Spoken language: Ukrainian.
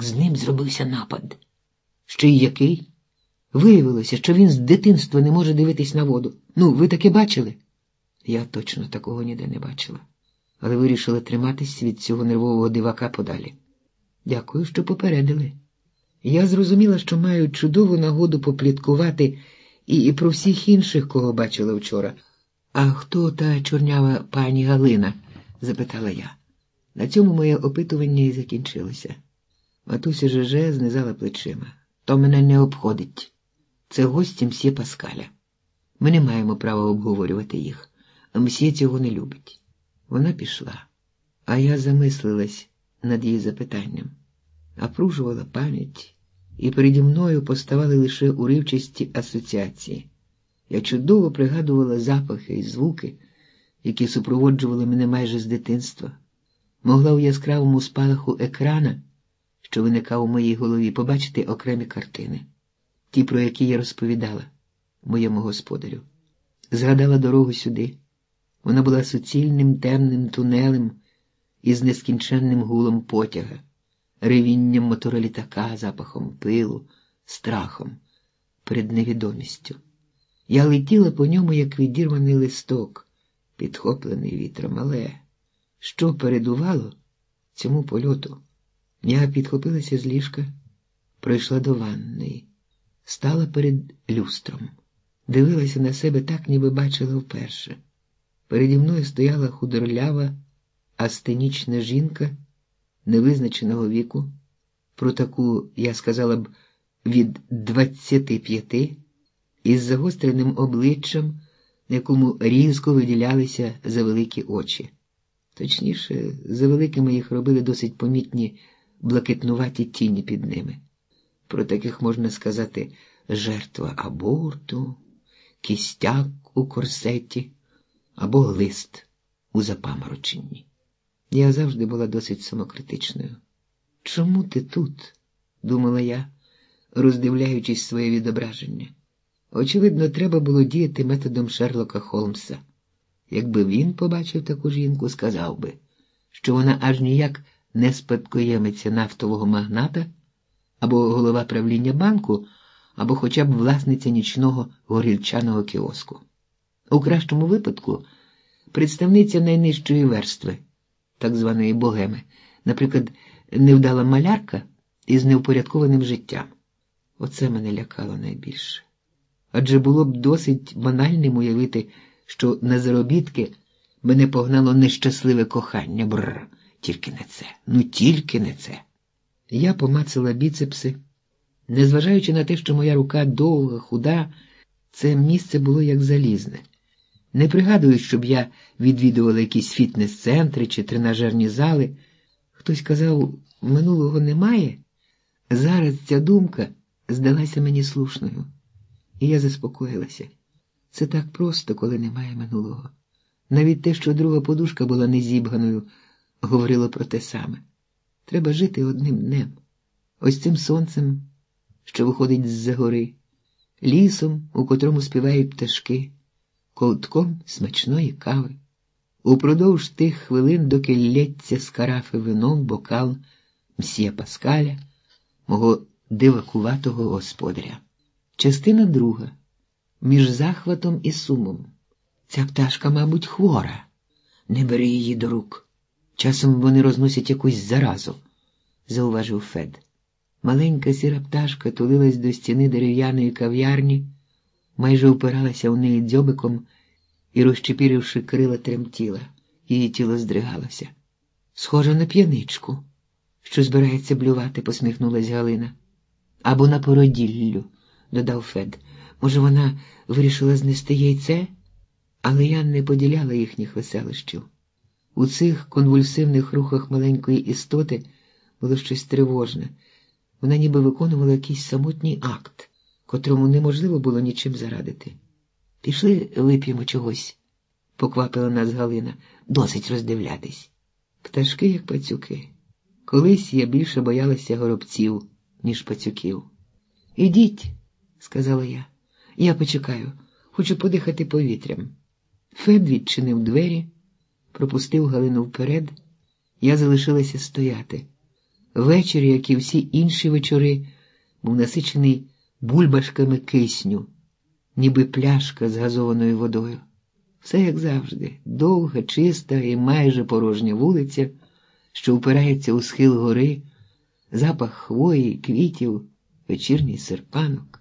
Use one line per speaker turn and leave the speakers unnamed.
З ним зробився напад. Ще й який? Виявилося, що він з дитинства не може дивитись на воду. Ну, ви таке бачили? Я точно такого ніде не бачила, але вирішила триматись від цього нервового дивака подалі. Дякую, що попередили. Я зрозуміла, що маю чудову нагоду попліткувати і про всіх інших, кого бачила вчора. А хто та чорнява пані Галина? запитала я. На цьому моє опитування і закінчилося. Матуся ЖЖ знизала плечима. То мене не обходить. Це гості мсьє Паскаля. Ми не маємо права обговорювати їх, мсьє цього не любить. Вона пішла, а я замислилась над її запитанням, напружувала пам'ять, і переді мною поставали лише уривчасті асоціації. Я чудово пригадувала запахи і звуки, які супроводжували мене майже з дитинства, могла у яскравому спалаху екрана, що виникав у моїй голові, побачити окремі картини, ті, про які я розповідала моєму господарю. Згадала дорогу сюди. Вона була суцільним темним тунелем із нескінченним гулом потяга, ревінням моторолітака, запахом пилу, страхом, перед невідомістю. Я летіла по ньому, як відірваний листок, підхоплений вітром, але що передувало цьому польоту? Я підхопилася з ліжка, пройшла до ванної, стала перед люстром, дивилася на себе так, ніби бачила вперше. Переді мною стояла худорлява, астенічна жінка невизначеного віку. Про таку я сказала б від двадцяти п'яти із загостреним обличчям, на якому різко виділялися завеликі очі. Точніше, за великими їх робили досить помітні блакитнуваті тіні під ними. Про таких можна сказати жертва аборту, кістяк у корсеті або лист у запамороченні. Я завжди була досить самокритичною. Чому ти тут? думала я, роздивляючись своє відображення. Очевидно, треба було діяти методом Шерлока Холмса. Якби він побачив таку жінку, сказав би, що вона аж ніяк не спадкоємиця нафтового магната або голова правління банку, або хоча б власниця нічного горільчаного кіоску. У кращому випадку представниця найнижчої верстви, так званої богеми, наприклад, невдала малярка із неупорядкованим життям. Оце мене лякало найбільше. Адже було б досить банальним уявити, що на заробітки мене погнало нещасливе кохання. Бррр, тільки не це, ну тільки не це. Я помацала біцепси, незважаючи на те, що моя рука довга, худа, це місце було як залізне. Не пригадую, щоб я відвідувала якісь фітнес-центри чи тренажерні зали. Хтось казав, минулого немає. Зараз ця думка здалася мені слушною, і я заспокоїлася. Це так просто, коли немає минулого. Навіть те, що друга подушка була незібганою, говорило про те саме. Треба жити одним днем, ось цим сонцем, що виходить з-за гори, лісом, у котрому співають пташки ковтком смачної кави. Упродовж тих хвилин, доки лється з карафи вином бокал мсьє Паскаля, мого дивакуватого господаря. Частина друга. Між захватом і сумом. Ця пташка, мабуть, хвора. Не бери її до рук. Часом вони розносять якусь заразу, зауважив Фед. Маленька сіра пташка тулилась до стіни дерев'яної кав'ярні майже упиралася у неї дзьобиком і, розчепіривши крила, тремтіла, її тіло здригалося. Схожа на п'яничку, що збирається блювати, посміхнулась Галина. Або на породіллю, додав Фед. Може, вона вирішила знести яйце, але я не поділяла їхніх веселищів. У цих конвульсивних рухах маленької істоти було щось тривожне. Вона ніби виконувала якийсь самотній акт котрому неможливо було нічим зарадити. Пішли, вип'ємо чогось, поквапила нас Галина, досить роздивлятись. Пташки, як пацюки. Колись я більше боялася горобців, ніж пацюків. Ідіть, сказала я, я почекаю, хочу подихати повітрям. Фед відчинив двері, пропустив Галину вперед, я залишилася стояти, Вечір, як і всі інші вечори, був насичений бульбашками кисню, ніби пляшка з газованою водою. Все як завжди, довга, чиста і майже порожня вулиця, що упирається у схил гори, запах хвої, квітів, вечірній серпанок.